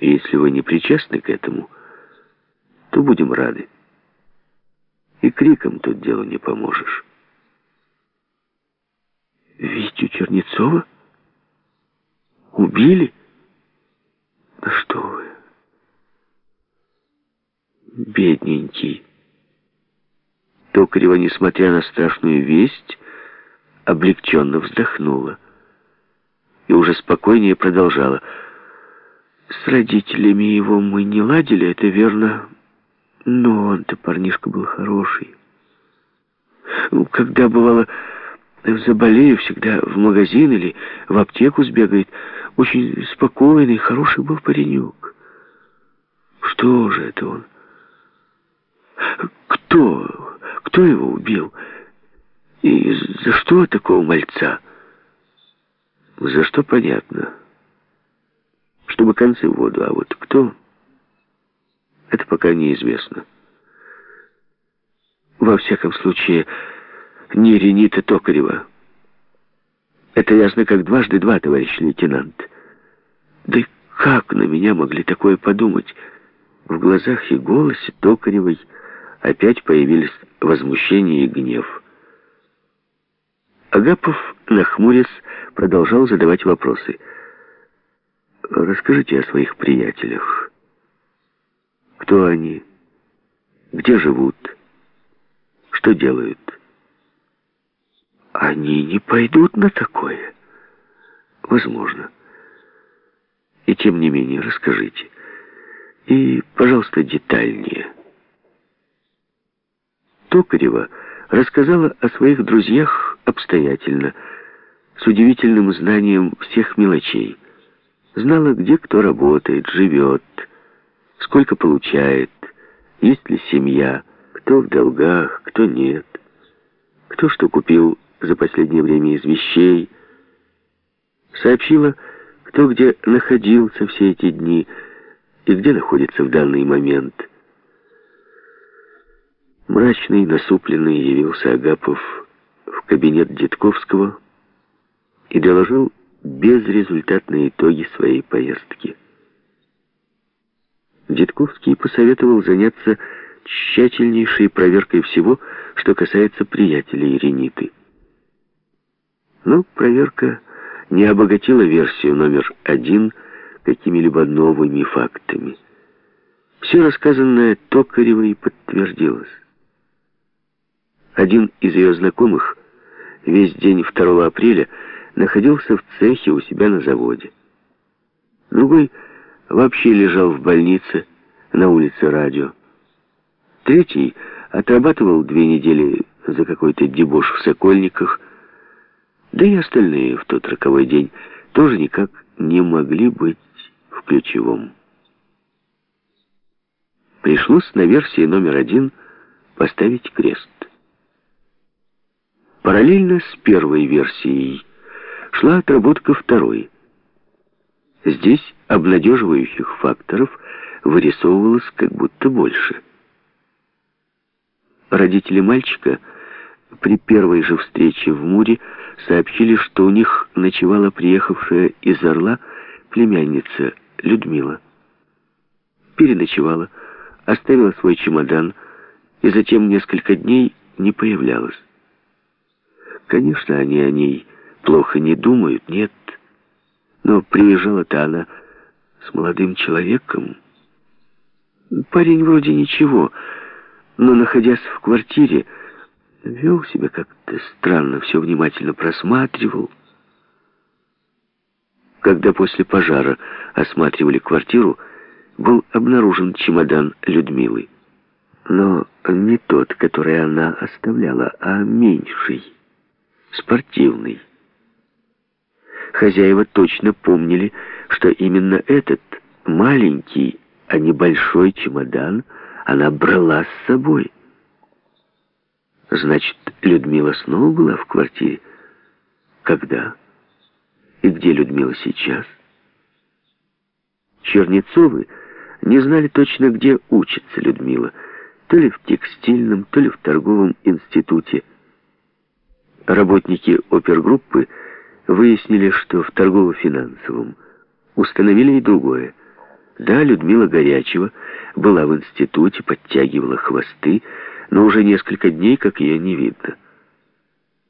Если вы не причастны к этому, то будем рады. И криком тут делу не поможешь. Витю Чернецова? Убили? Да что вы? Бедненький. Токарева, несмотря на страшную весть, облегченно вздохнула. И уже спокойнее продолжала. С родителями его мы не ладили, это верно. Но он-то парнишка был хороший. Ну, когда бывало заболею, всегда в магазин или в аптеку сбегает. Очень спокойный, хороший был паренек. Что же это он? Кто? Кто его убил? И за что такого мальца? За что понятно. Чтобы концы в воду, а вот кто? Это пока неизвестно. Во всяком случае, не Ренита Токарева. Это ясно как дважды два, товарищ лейтенант. Да как на меня могли такое подумать? В глазах и голосе Токаревой опять появились возмущение и гнев. Агапов, нахмурясь, продолжал задавать вопросы. «Расскажите о своих приятелях. Кто они? Где живут? Что делают?» Они не пойдут на такое. Возможно. И тем не менее, расскажите. И, пожалуйста, детальнее. Токарева рассказала о своих друзьях обстоятельно, с удивительным знанием всех мелочей. Знала, где кто работает, живет, сколько получает, есть ли семья, кто в долгах, кто нет, кто что купил за последнее время из вещей, сообщила, кто где находился все эти дни и где находится в данный момент. Мрачный, насупленный явился Агапов в кабинет Дедковского и доложил безрезультатные итоги своей поездки. Дедковский посоветовал заняться тщательнейшей проверкой всего, что касается приятелей Рениты. Но проверка не обогатила версию номер один какими-либо новыми фактами. Все рассказанное Токаревой подтвердилось. Один из ее знакомых весь день 2 апреля находился в цехе у себя на заводе. Другой вообще лежал в больнице на улице Радио. Третий отрабатывал две недели за какой-то дебош в Сокольниках, да и остальные в тот роковой день тоже никак не могли быть в ключевом. Пришлось на версии номер один поставить крест. Параллельно с первой версией шла отработка второй. Здесь обнадеживающих факторов вырисовывалось как будто больше. Родители мальчика при первой же встрече в Муре сообщили, что у них ночевала приехавшая из Орла племянница Людмила. Переночевала, оставила свой чемодан и затем несколько дней не появлялась. Конечно, они о ней плохо не думают, нет. Но приезжала-то она с молодым человеком. Парень вроде ничего, но, находясь в квартире, Вел себя как-то странно, все внимательно просматривал. Когда после пожара осматривали квартиру, был обнаружен чемодан Людмилы. Но не тот, который она оставляла, а меньший, спортивный. Хозяева точно помнили, что именно этот маленький, а не большой чемодан она брала с собой. Значит, Людмила снова была в квартире? Когда? И где Людмила сейчас? Чернецовы не знали точно, где учится Людмила. То ли в текстильном, то ли в торговом институте. Работники опергруппы выяснили, что в торгово-финансовом. Установили и другое. Да, Людмила Горячева была в институте, подтягивала хвосты, но уже несколько дней, как ее не видно.